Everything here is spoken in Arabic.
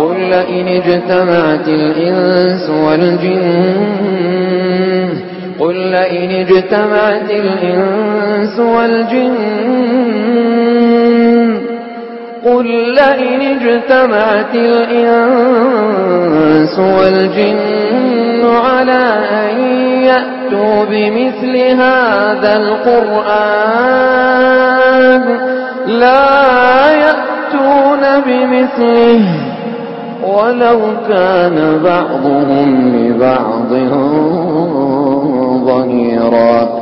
قل لئن اجتمعت الإنس والجن. قل لئن اجتمعت الإنس والجن. قل لئن اجتمعت الإنس والجن على أن يأتوا بمثل هذا القرآن. لا يأتون بمثله. ولو كان بعضهم لبعض ظهيرا.